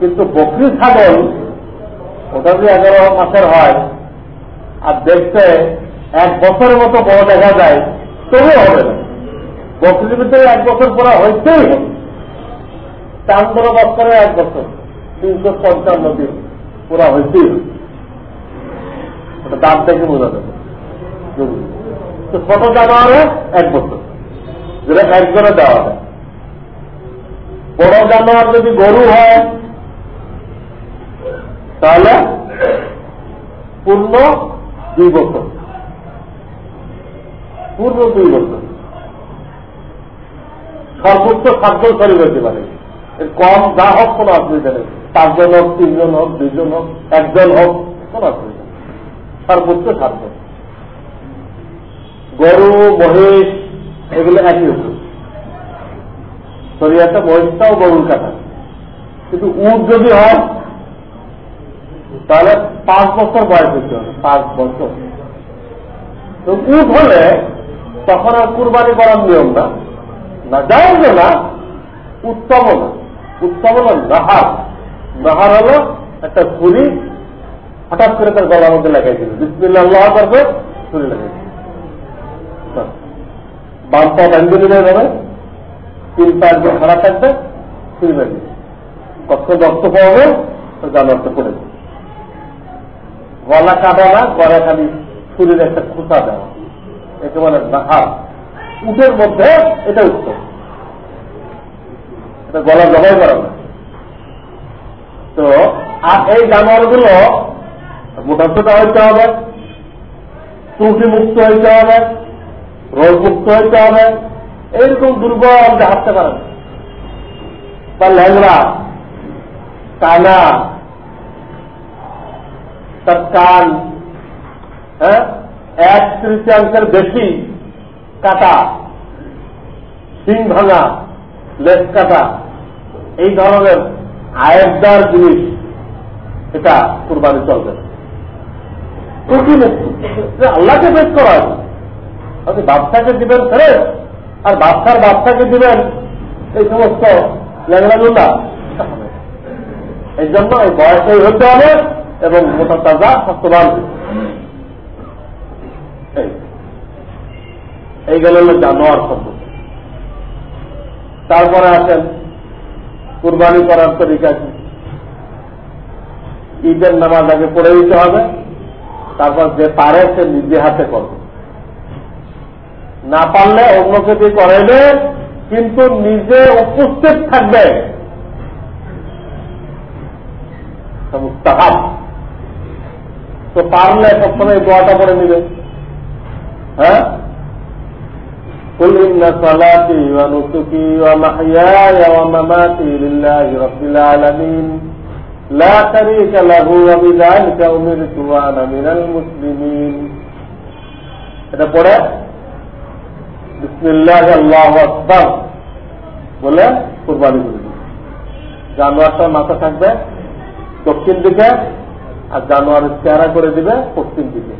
কিন্তু বকরি ছাগল, ওটা যদি এগারো মাসের হয় আর দেখতে এক বছরের মতো বড় দেখা যায়, তবুও হবে না। বকরির ভিতরে এক বছর পরে হইতেই হবে চান্দ্র বছরে এক বছর, তিনশো পঞ্চান্ন দিন। পুরা হবে ওটা দাম থেকে বোঝা যাবে। তো ছোট জানোয়ারে এক বছর। যেটা একজনে দেওয়া হয় বড় জানোয়ার যদি গরু হয়, তাহলে পূর্ণ দুই বছর। পূর্ণ দুই বছর। সর্বোচ্চ খাদ্য শরীর হতে পারে কম যা হোক কোনো অসুবিধা নেই। পাঁচজন হোক তিনজন হোক দুইজন হোক একজন হোক কোনো অসুবিধা সর্বোচ্চ খাদ্য গরু, মহিষ, এগুলো একই রকম শরীরটা মহিষটাও গরুর কাটা। কিন্তু উট যদি হয়, তাহলে পাঁচ বছর বয়স হতে পাঁচ বছর। তো উট হলে তখন আর কুরবানি করার নিয়ম না। না, যাই না উত্তম না উত্তম না নাহার নাহার হলো একটা ছুরি হঠাৎ করে তার গলার মধ্যে লাগাই দিল। বিসমিল্লা আল্লাহ করবে ছুরি লাগাই বাম পা বান্ধে নিলে যাবে তিন পা একদম খারাপ থাকবে ছুরি বান্ধে কত রক্ত পাওয়াবে তো জানোয়ারটা পড়ে যাবে গলা কাটা না গলা খালি ছুরির একটা খুঁতা দেওয়া। একে বলে নাহার উঠের মধ্যে এটা উত্তম এটা গলা জবাই করা না তো, আর এই জানোয়ারগুলো মোটাসোটা হইতে হবে ত্রুটি মুক্ত হইতে হবে রোগ মুক্ত হইতে হবে, এইরকম দুর্বল যে হাঁটতে পারে বা ল্যাংড়া, কানা, তার কান হ্যাঁ এক তৃতীয়াংশের বেশি কাটা সিং ভাঙা লেস কাটা, এই ধরনের আয়েরদার জিনিস এটা কুরবানি চলবে আল্লাহকে বেশ করা আপনি বাচ্চাকে দিবেন ফেরে আর বাচ্চার বাচ্চাকে দিবেন এই সমস্ত ল্যাংড়াগুলা এই জন্য এই বয়সেই হতে হবে এবং মোটা তাজা স্বাস্থ্যবান। এই। গেল জানোয়ার শব্দ তারপরে আসেন কুরবানি করার তরিকা আছে ঈদের নামাজ আগে পড়ে দিতে হবে, তারপর যে পারে সে নিজে হাতে করবে। না পারলে অন্যকে দিয়ে করাইবে, কিন্তু নিজে উপস্থিত থাকবে। তো পারলে সবসময় দোয়াটা করে নিবে। হ্যাঁ? قل إن صلاتي ونسكي ومحياي ومماتي لله رب العالمين لا شريك له وبذلك أمرت وأنا من المسلمين এটা পড়ে বিসমিল্লাহ আল্লাহ আকবর বলে কোরবানি করে জানোয়ারটার মাথা থাকবে দক্ষিণ দিকে আর জানোয়ারের চেহারা করে দিবে পশ্চিম দিকে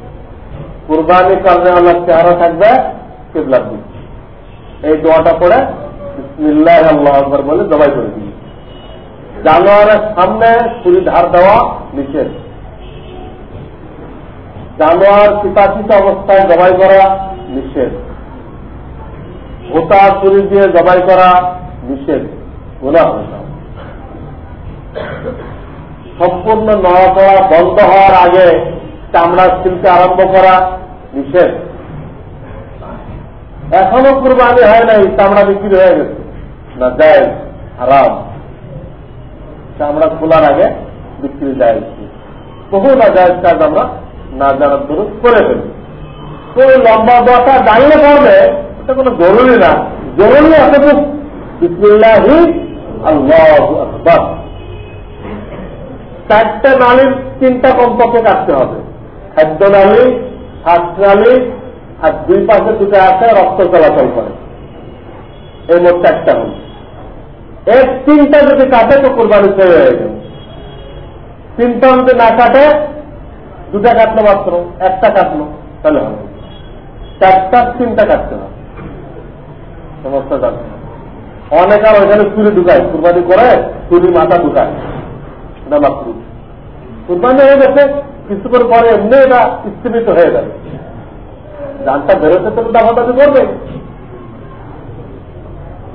কোরবানি কারণে আমার চেহারা থাকবে কেবলার দিকে এই দোয়াটা পড়ে বিসমিল্লাহ, আল্লাহ বলে জবাই করে দিই। জানোয়ারের সামনে ছুরি ধার দেওয়া নিষেধ। জানোয়ার চিতাচিত অবস্থায় জবাই করা নিষেধ। ভোটা ছুরি দিয়ে জবাই করা নিষেধ। গোলা হয়ে সম্পূর্ণ নড়াচড়া বন্ধ হওয়ার আগে চামড়া শিল্পে আরম্ভ করা নিষেধ। এখনও কুরবানি হয় নাই, চামড়া বিক্রি হয়ে গেছে। না যায় আরাম চামড়া খোলার আগে বিক্রি যায় বহু না যায় কাজ আমরা না জানার দূর করে ফেলি। তো লম্বা দোয়াটা জানলে পারবে এটা কোনো জরুরি না। জরুরি এতটুক বিসমিল্লাহি আল্লাহ আকবর। চারটে নালীর তিনটা কমপক্ষে কাটতে হবে। খাদ্য নালী শ্বাস নালী আর দুই পাশে দুটো আছে, রক্ত চলাচল করে। এই মোট চারটা হল এক তিনটা যদি কাটে, তো কোরবানি তৈরি হয়ে যাবে। তিনটা যদি না কাটে, দুটা কাটলো মাত্র, একটা কাটলো, তাহলে হবে। চারটা, তিনটা কাটতে হবে। সমস্যা কাটতে অনেক আর ওইখানে চুরি ঢুকায়। কুরবানি করে, চুরি মাথা ঢুকায়। এটা মাত্র কুরবানি হয়ে গেছে কিছু করে পরে এমনি এটা স্থিমিত হয়ে যাবে। জানটা বেরোতে তো দাফাদাফি করবে।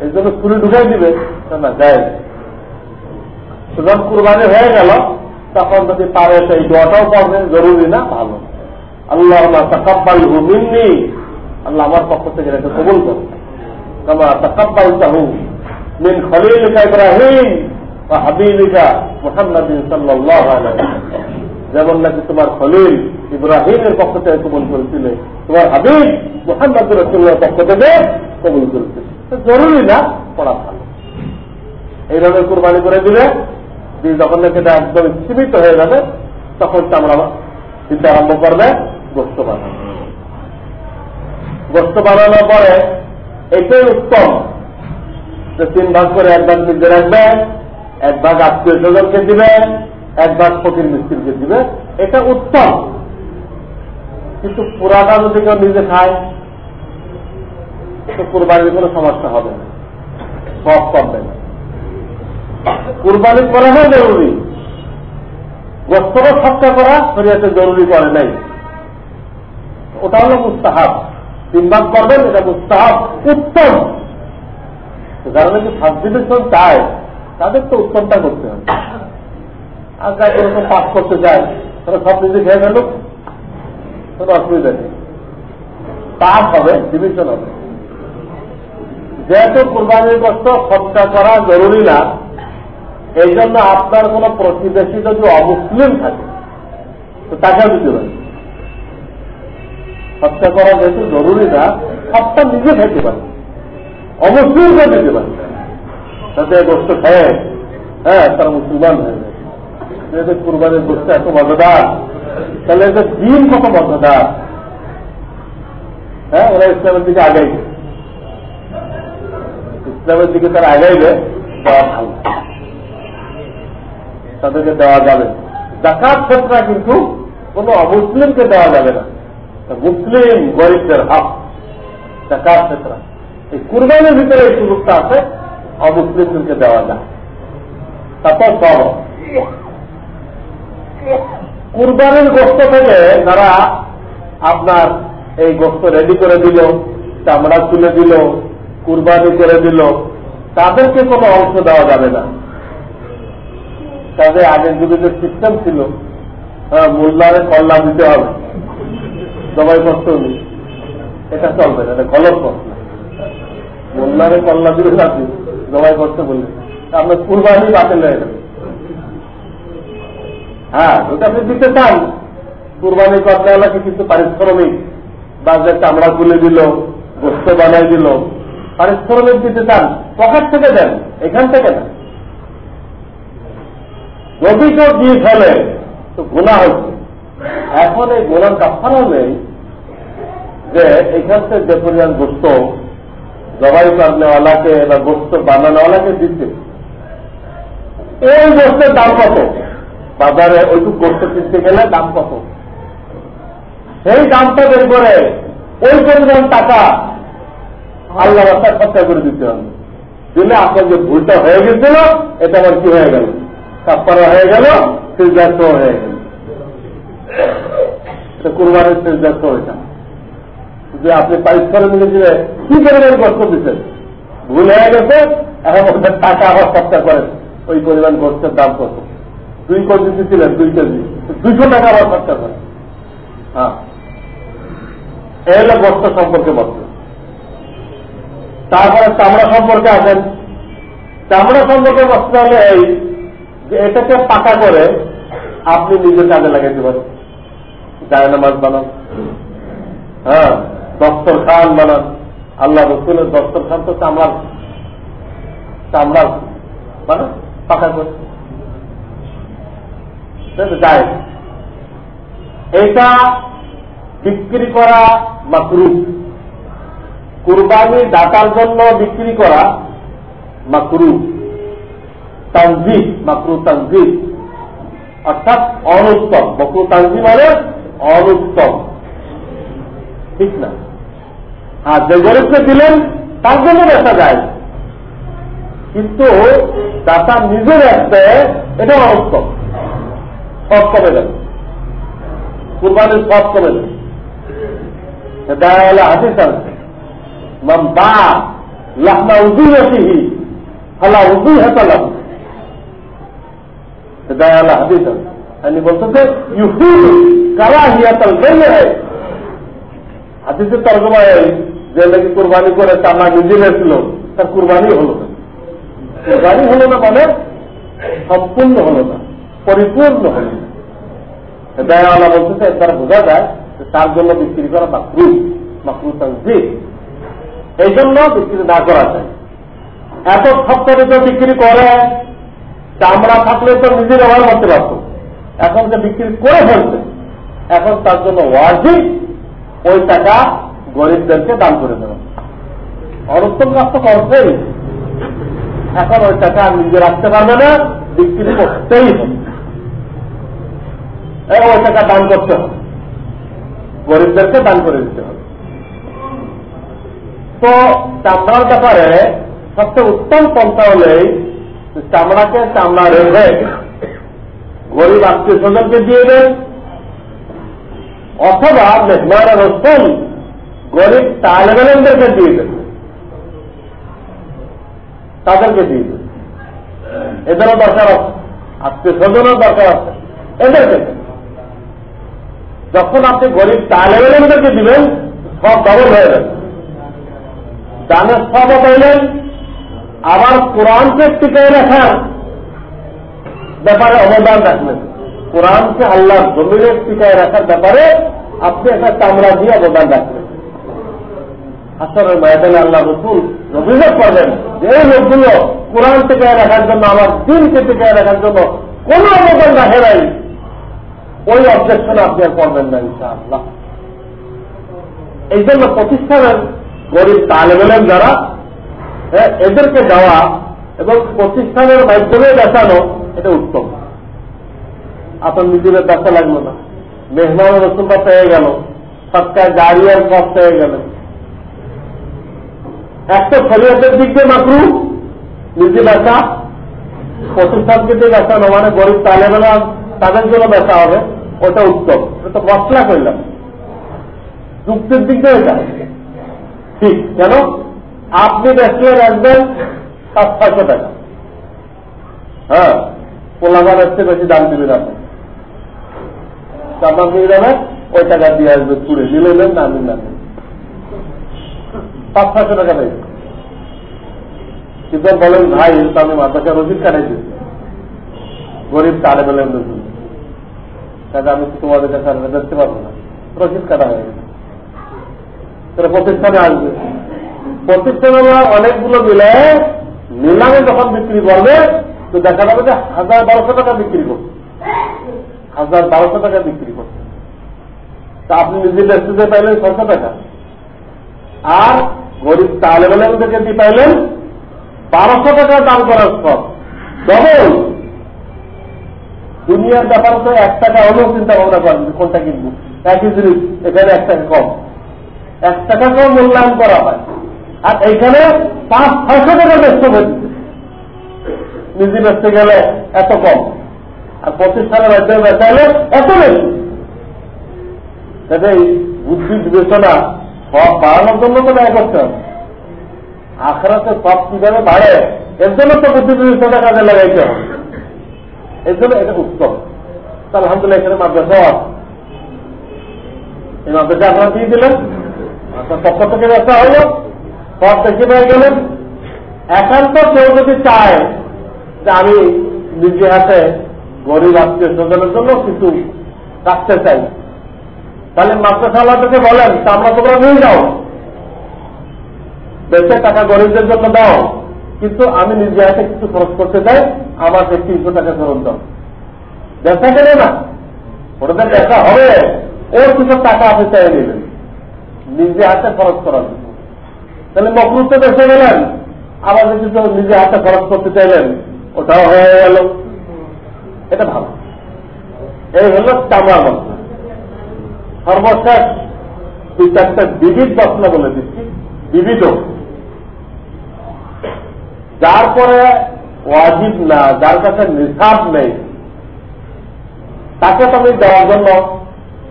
এই জন্য চুরি ঢুকাই দিবে। না যায় সুতরাং কুরবানি হয়ে গেল। তখন যদি পারে সেই দোয়াটাও পড়বে জরুরি না, ভালো। আল্লাহ তাকাব্বাল হুমিননি আল্লাহ আমার পক্ষ থেকে এটা কবুল করো কামা তাকাব্বাল তাহু মিন খলিল ইব্রাহিম বা হাবিলিকা মোহাম্মদ যেমন নাকি তোমার খলিল ইব্রাহিমের পক্ষ থেকে কবুল করেছিলে। তোমার হাবিব মোহাম্মদ রসুল্লার পক্ষ থেকে কবুল করেছিল জরুরি না, পড়া ভালো। এইভাবে কোরবানি করে দিলে যখন এটা একদম সীমিত হয়ে যাবে, তখন চামড়া চিন্তা আরম্ভ করবে গোস্ত বানানো। গোস্ত বানানোর পরে এটাই উত্তম যে তিন ভাগ করে এক ভাগ নিজে রাখবে, এক ভাগ আত্মীয় স্বজনকে দিবে, এক ভাগ ফকির মিস্ত্রিকে দিবে। এটা উত্তম। কিন্তু পুরাটা যদি কেউ নিজে খায়, তো কোরবানির কোনো সমস্যা হবে না। সব কমবে না কুরবানি করাটাও জরুরি। গোস্তকে সত্তা করা শরীয়তে জরুরি করে নাই। ওটা হলো মুস্তাহাব। তিন ভাগ করবেন, এটা মুস্তাহাব। উত্তম। যারা নাকি সাবডিভিশন চায় তাদের তো উত্তমটা করতে হবে। আর যা এরকম পাস করতে চায় তারা সব নিজে খেয়ে গেল কোনো অসুবিধা নেই। পাস হবে ডিভিশন হবে। যেহেতু কোরবানির কষ্ট খরচা করা জরুরি না, এই জন্য আপনার কোন প্রতিবেশী যদি অমুসলিম থাকে, তো তাকেও দিতে পারে হত্যা করা যেহেতু জরুরি না সবটা নিজে খাইতে পারে অমুসলিমকে দিতে পারে তাতে গোষ্ঠ খায়। হ্যাঁ তারা মুসলমান হয়ে যায়। যেহেতু কুরবানির গোষ্ঠ এত মজাদার তাহলে এদের দিন কত মজাদার হ্যাঁ ওরা ইসলামের দিকে আগাইবে। ইসলামের দিকে তারা ভালো। তাদেরকে দেওয়া যাবে জাকাত ক্ষেত্রে কিন্তু কোন অমুসলিমকে দেওয়া যাবে না। মুসলিম গরিবদের হক জাকাত ক্ষেত্রে এই কুরবানির ভিতরে এই সুযোগটা আছে, অমুসলিমদেরকে দেওয়া যায় তারপর কুরবানির গোস্ত থেকে যারা আপনার এই গোস্ত রেডি করে দিল, চামড়া তুলে দিল, কুরবানি করে দিল, তাদেরকে কোনো অংশ দেওয়া যাবে না। তাদের আগের যুগে যে সিস্টেম ছিল হ্যাঁ মোল্লারে কল্লা দিতে হবে। জবাই করতে হবে এটা চলবে না, এটা গলত প্রশ্ন। মোল্লারে কল্লা দিলে আপনি জবাই করতে বললেন আপনার কুরবানি বাতিল হয়ে যাবে। হ্যাঁ আপনি দিতে চান। কুরবানি করতে হলে কিন্তু পারিশ্রমিক বা যে চামড়া খুলে দিল, গোস্ত বানাই দিল। পারিশ্রমিক দিতে চান, পকেট থেকে দেন, এখান থেকে না যদি কেউ দিয়ে ফেলে, তো গোনা হচ্ছে। এখন এই গোনার কাফারা নেই যে এখান থেকে যে পরিমাণ গোস্ত জবাই করনেওয়ালাকে বা গোস্ত বানানোওয়ালাকে দিচ্ছে। এই গোস্তের দাম কত? বাজারে ওইটুক গোস্ত কিনতে গেলে দাম কত? সেই দামটা বের করে ওই পরিমাণ টাকা আল্লাহ রাস্তায় খরচা করে দিতে হবে। দিলে আপনার যে ভুলটা হয়ে গেছিল, এটা আবার কি হয়ে গেল? কাপ্পারা হয়ে গেল সিজদাস্ত হয়ে গেল। কুরবানের সিজদাস্ত হয়েছে যে আপনি পারিশ্রমিক মিলেছিলে কি পরিমাণ কষ্ট দিচ্ছেন ভুল হয়ে গেছে, এখন টাকা আবার খরচা করেন ওই পরিমাণ গোষ্ঠের দাম কত? দুই কেজি দিচ্ছিলেন দুই কেজি। দুইশো টাকা আবার খরচা করেন হ্যাঁ। এই হলো সম্পর্কে বলতে তারপরে চামড়া সম্পর্কে আসেন। চামড়া সম্পর্কে বসতে হলে এই যে এটাকে পাকা করে আপনি নিজে কাজে লাগাইতে পারেন। জায় নামাজ বানান। হ্যাঁ দপ্তর খান বানান। আল্লাহ রসুলের দপ্তর খান তো চামড়ার চামড়ার মানে পাকা করে। এটা বিক্রি করা মাকরু কুরবানি দাতার জন্য বিক্রি করা মাকরু তানজিব মাকরু তানজিব অর্থাৎ অনুত্তম। মকরু তানজিব মানে অনুত্তম। ঠিক না? আর যে গরিবকে দিলেন, তার জন্য বেচা যায়। কিন্তু দাতা নিজে ব্যস্তে এটা অনুত্তম। সব কমে যাবে কুরবানির সব কমে যাবে দেখা মান বা লাহমা উজুহি ফালা উজু হেতালাম দেখা হাদিস আছে। আমি বলতেছে ইউফিল কারা হিয়াতাল গেলে হয় হাদিসের তর্জমায় যে নাকি কোরবানি করে চামড়া নিজে বেছিল তার কোরবানি হলো না। কোরবানি হলো না মানে সম্পূর্ণ হল না। পরিপূর্ণ হল না দেয়ালা বলতেছে এর দ্বারা বোঝা যায় যে তার জন্য বিক্রি করা বা মাকরু মাকরু তানজির এই জন্য বিক্রি না করা যায়। এত সপ্তাহে তো বিক্রি করে, চামড়া থাকলে তো নিজে ব্যবহার করতে পারত। এখন যে বিক্রি করে ফেলছে, এখন তার জন্য ওয়াজিব ওই টাকা গরিবদেরকে দান করে দেবেন অনুত্তম কাজ তো করছেই। এখন ওই টাকা নিজে রাখতে পারবে না, বিক্রি করতেই হবে। ওই টাকা দান করতে হবে গরিবদেরকে দান করে দিতে হবে। তো চামড়ার ব্যাপারে সবচেয়ে উত্তম পন্থা হলেই চামড়াকে চামড়া রেখে গরিব আত্মীয় স্বজনকে দিয়ে দেন, অথবা মেহমান রসুন গরিব তালেবেনদেরকে দিয়ে দেন। তাদেরকে দিয়ে দেন। এদেরও দরকার আছে, আত্মীয় স্বজনও দরকার আছে, এদেরকে যখন আপনি গরিব তালেবেনদেরকে দিবেন। সব ডবল হয়ে যাবে। দানের সব পাইলেন আবার কোরআনকে টিকায় রাখার ব্যাপারে অবদান রাখলেন কোরআনকে আল্লাহর জমিনের টিকায় রাখার ব্যাপারে আপনি একটা চামড়া দিয়ে অবদান রাখলেন আসলে ময়দানে আল্লাহ রসুল অভিযোগ করবেন যে, এই লোকগুলো কোরআন টিকায় রাখার জন্য, আমার দিনকে টিকায় রাখার জন্য কোন অবদান রাখে নাই। ওই অবজেকশন আপনি আর করবেন না ইনশাআল্লাহ। এই জন্য প্রতিষ্ঠানের গরিব তালেবেলেন যারা হ্যাঁ, এদেরকে দেওয়া এবং প্রতিষ্ঠানের মাধ্যমে দেখানো এটা উত্তম। আপনার নিজেদের দেখা লাগল না। মেহমান রসুলটা পেয়ে গেল। সৎকার গাড়ি আর পথ পেয়ে গেল একটা শরীয়তের দিক দিয়ে মাকরু নিজে বেচা প্রতিষ্ঠানকে দিয়ে বেচানো মানে গরিব তালেবেলা তাদের জন্য ব্যথা হবে। ওটা উত্তম। ওটা তো মশলা করলাম যুক্তির দিক দিয়ে এটা। ঠিক, কেন? আপনি বেসিয়ে রাখবেন সাত, ছয়শো টাকা। হ্যাঁ পোলাগার এসছে বেশি দাম দিবেন আপনি। আপনার নিয়ে যাবে ওই টাকা দিয়ে আসবে ছুড়ে নিলেন না নিলেন সাত, ছয়শো টাকা দেবে কিন্তু বলেন ভাই তো আমি মাদ্রাসা রসিদ কাটাইছি গরিব তালে রসিদ কাজে আমি তো তোমাদের কাছে আর দেখতে পারব না। রসিদ কাটা হয়ে গেছে। প্রতিষ্ঠানে আসবে। প্রতিষ্ঠানে অনেকগুলো মিলে নিলামে যখন বিক্রি করবে, তো দেখা যাবে যে হাজার বারোশো টাকা বিক্রি করছে। হাজার বারোশো টাকা বিক্রি করছে। তা আপনি নিজে বেচতে পাইলেন ছশো টাকা। আর গরিব তালেবেলেনদেরকে দিয়ে পাইলেন, বারোশো টাকা দাম করার সব ডবল দুনিয়ার ব্যাপার তো এক টাকা হলেও চিন্তা ভাবনা করেন কোনটা কিনবো? একই জিনিস, এখানে এক টাকা কম। এক টাকাকেও মূল্যায়ন করা হয়। আর এইখানে পাঁচ, ছয়শো টাকা ব্যস্ত হয়েছে। নিজে বেচতে গেলে এত কম। আর পঁচিশ প্রতিষ্ঠানের মাধ্যমে বেচাইলে এত বেশি। কাজে বুদ্ধি বিবেচনা সব বাড়ানোর জন্য তো ব্যয় করতে হবে। আখড়াতে সব কীভাবে বাড়ে। এর জন্য তো বুদ্ধি বিবেচনা কাজে লাগাইতে হবে। এর জন্য এটা উত্তম আলহামদুলিল্লাহ এখানে মাদ্রাসা এই মাদ্রাসা আপনারা দিয়ে দিলেন। পক্ষ থেকে ব্যবসা হলো। সব দেখে পেয়ে গেলেন। একান্ত কেউ যদি চায় যে আমি নিজে হাতে গরিব আত্মীয় স্বজনের জন্য কিছু রাখতে চাই, তাহলে মাদ্রাসাওয়ালা থেকে বলেন আমরা তোমরা নিয়ে যাও। বেশি টাকা গরিবদের জন্য দাও। কিন্তু আমি নিজে হাতে কিছু খরচ করতে চাই আমাকে তিনশো টাকা ফেরত দাও ব্যবসা কেনে না। ওটাতে ব্যবসা হবে। ওর কিছু টাকা আপনি চাই নেবেন। নিজে হাতে খরচ করার তাহলে মকরুতে বেসে গেলেন আবার যদি নিজে হাতে খরচ করতে চাইলেন, ওটাও হয়ে গেল। এটা ভালো। এই হল চামড়া মশলা। সর্বশেষ দুই চারটা বিবিধ মশলা বলে দিচ্ছি। বিবিধ। যার পরে ওয়াজিব না, যার কাছে নিসাব নেই, তাকে তো আমি দেওয়ার জন্য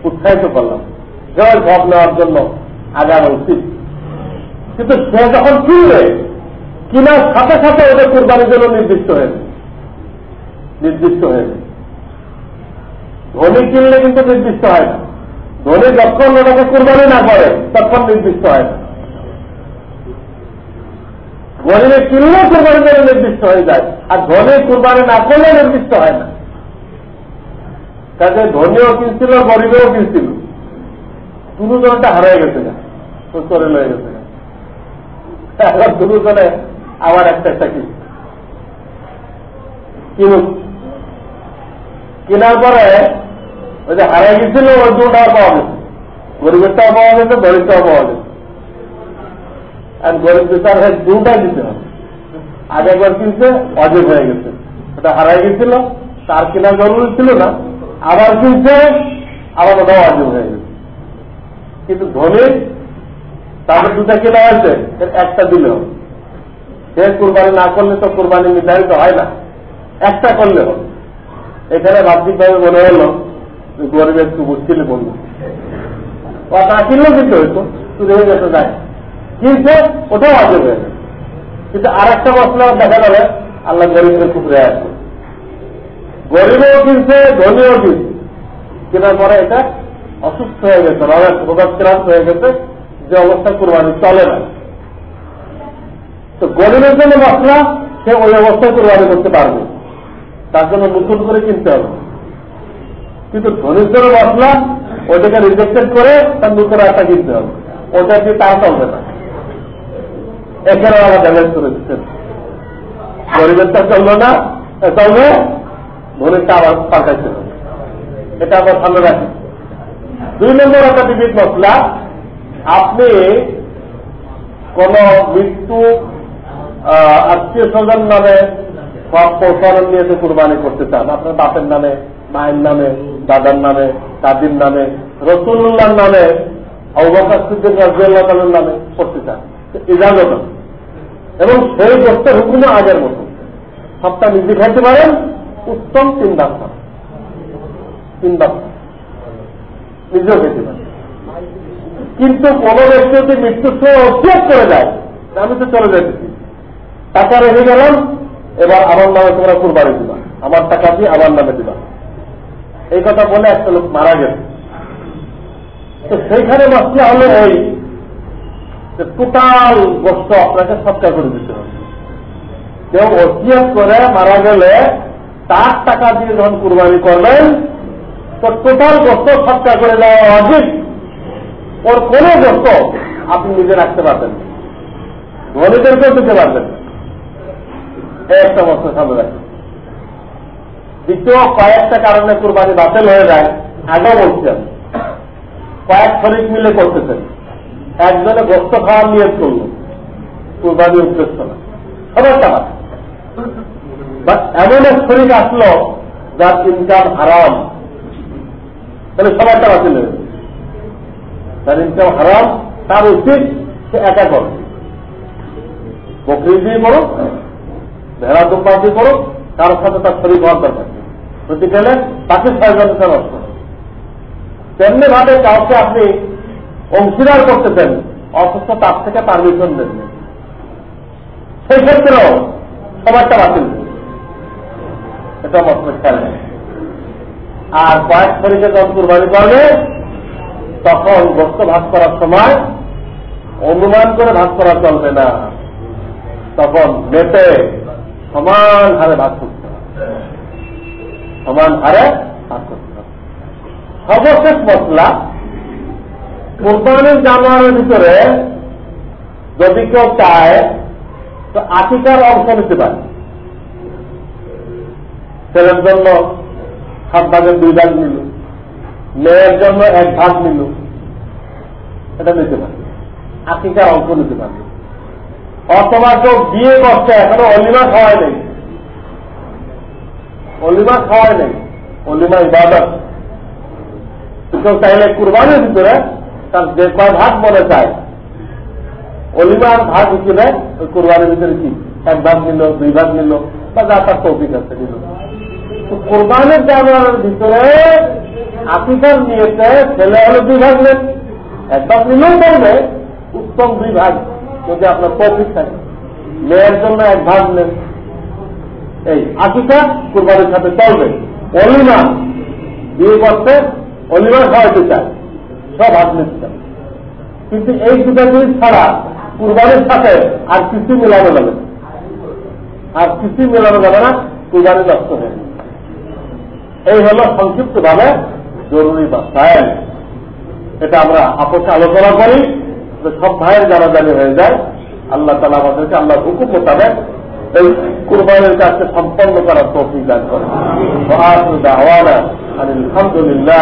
উৎসাহিত করলাম। জয় সব নেওয়ার জন্য আগানো উচিত কিন্তু সে যখন কিনবে কিনার সাথে সাথে ওদের কোরবানির জন্য নির্দিষ্ট হয়েছে নির্দিষ্ট হয়েছে ধনী কিনলে কিন্তু নির্দিষ্ট হয় না। ধনী যখন ওটাকে কোরবানি না করে, তখন নির্দিষ্ট হয় না। গরিবে কিনলেও কোরবানি করে নির্দিষ্ট হয়ে যায়। আর ধনী কোরবানি না করলে নির্দিষ্ট হয় না। কাজে ধনীও কিনছিল, গরিবেও কিনছিল। দুজনটা হারাই গেছে না চলে লয়ে গেছে এখন দুজনে আবার একটা একটা কিনুক। কেনার পরে ওই যে হারাই গেছিল, ওই দুটাও পাওয়া গেছে। গরিবেরটাও পাওয়া গেছে দরিদ্রটাও পাওয়া গেছে। আর গরিব বিচার হয়ে দুটাই দিতে হবে। আগে একবার কিনছে অজেব হয়ে গেছে। ওটা হারাই গেছিল, তার কেনা জরুরি ছিল না। আবার কিনছে, আবার ওটাও অজেব হয়ে গেছে। কিন্তু ধনী, তাদের দুটা কেনা হয়েছে একটা দিলে হবে সে কোরবানি না করলে তো কোরবানি নির্ধারিত হয় না। একটা করলে হবে এখানে বাহ্যিকভাবে মনে হলো গরিব একটু মুশকিলে বলব না কিনলেও কিন্তু হইতো তুই হয়ে যেতে যায় কিন্তু ওটাও আজব হয়ে কিন্তু আর একটা মশলা দেখা যাবে আল্লাহ গরিবের খুব রেয়ার গরিবও কিনছে, ধনীও কিনছে। কেনার পরে এটা অসুস্থ হয়ে গেছে রোগাক্রান্ত হয়ে গেছে, যে অবস্থা কোরবানি চলে না। তো গরিবের জন্য মশলা, সে ওই অবস্থায় কোরবানি করতে পারবে। তার জন্য নতুন করে কিনতে হবে। কিন্তু ধনির জন্য মশলা ওটাকে রিজেক্টেড করে তার নতুন একটা কিনতে হবে। ওটা দিয়ে তার চলবে না। এখানে আমরা ব্যালেন্স করে দিচ্ছেন গরিবেরটা চলবে না চলবে ধনিরটা আবার পাকাইতে হবে। এটা আবার ভালো রাখি। দুই নম্বর একটা বিবিধ মশলা, আপনি কোন মৃত্যু আত্মীয় স্বজন নামে সব প্রসারণ নিয়ে কুরবানি করতে চান, আপনার বাপের নামে, মায়ের নামে, দাদার নামে, দাদির নামে রসুল্লার নামে অবকাশ নামে করতে চান। ইজাজত এবং সেই গোষ্ঠের হুকুমও আগের মতো। সবটা নিজে খাইতে পারেন, উত্তম তিন ডাক্তার তিন ডাক্তার নিজেও খেতে পারেন। কিন্তু কোন ব্যক্তি যদি মৃত্যুর সময় অভিযোগ করে যায় আমি তো চলে যেতেছি টাকা রেখে গেলাম, এবার আমার নামে তোমরা কুরবানি দিবা। আমার টাকা দিয়ে আমার নামে দিবা। এই কথা বলে একটা লোক মারা গেছে তো সেইখানে মশলা হলো ওই টোটাল গোষ্ঠ আপনাকে সৎকার করে দিতে হবে। কেউ ওসিয়ত করে মারা গেলে তার টাকা দিয়ে যখন কুরবানি করবেন তো টোটাল গোষ্ঠ সৎকার করে দেওয়া অধিক ওর কোন গোষ্ঠ আপনি নিজে রাখতে পারবেন ধনীদেরকেও দিতে পারবেন একটা বছর সামনে রাখবেন দ্বিতীয়, কয়েকটা কারণে কোরবানি বাতিল হয়ে যায়। আগেও বলছেন কয়েক শরিক মিলে করতেছেন। একজনে গোস্ত খাওয়ার নিয়ে করল। কোরবানির উদ্দেশ্য না। সবার টাকা এমন এক শরীর আসলো যার ইনকাম হারাম। তাহলে সবারটা বাতিল হয়ে তার ইনকাম হারাম, তার উচিত সে একা করে। বকরি দিয়ে করো ভেড়া দুম্বা দিয়ে করো কারোর সাথে তার শরীর হওয়ার দরকার প্রতি গেলে তাকে ছয়জনকে নষ্ট তেমনি ভাবে কাউকে আপনি অংশীদার করতে দেন অথচ তার থেকে পারমিশন দেন সেই ক্ষেত্রেও সবারটা বাতিল। এটা মতো খেয়াল আর কয়েক শরীরে যখন কুরবানি করবে, তখন বস্তু ভাগ করার সময় অনুমান করে ভাগ করা চলবে না। তখন মেপে সমান হারে ভাগ করতে হবে। সমান হারে ভাগ করতে হবে। সর্বশেষ মশলা কোরবানির জানোয়ারের ভিতরে যদি কেউ চায়, তো আটিকার অংশ নিতে পারে। ছেলের জন্য সাত ভাগের দুই ভাগ নিল, মেয়ের জন্য এক ভাগ নিল, এটা নিতে পারে। আটিকার অংশ নিতে পারে। অথবা কেউ বিয়ে করছে, এখনও অলিমা খাওয়ায় নেই। অলিমা খাওয়ায় নেই। অলিমা ইবাদত। কেউ চাইলে কুরবানির ভিতরে তার যে ভাগ মনে চায়। অলিমার ভাগ হিসেবে ওই কোরবানির ভিতরে কি? এক ভাগ নিল, দুই ভাগ নিল, বা যা তার তৌফিক আছে নিল। তো কোরবানের জানোয়ারের ভিতরে আফিকার নিয়েছে, ছেলে হলে দুই ভাগ নেন এক ভাগ নিলেও পারবে উত্তম দুই ভাগ, যদি আপনার তৌফিক থাকে। মেয়ের জন্য এক ভাগ নেন এই আফিকা কোরবানির সাথে চলবে। অলিমা, বিয়ে করতে অলিমা খাওয়াইতে চায়। সব হাত কিন্তু এই দুটা জিনিস ছাড়া কুরবানির সাথে আর কিছু মেলানো যাবে আর কিছু মেলানো যাবে না, কুরবানি নষ্ট হয়ে এই হল সংক্ষিপ্ত ভাবে জরুরি বাস্তায়ন এটা আমরা আপোষে আলোচনা করি সব ভাইয়ের জানাজানি হয়ে যায়। আল্লাহ তালা আমাদেরকে আল্লাহ হুকুম মোতাবেক এই কুরবানের কাজকে সম্পন্ন করার তৌফিক দান করে আলহামদুলিল্লাহ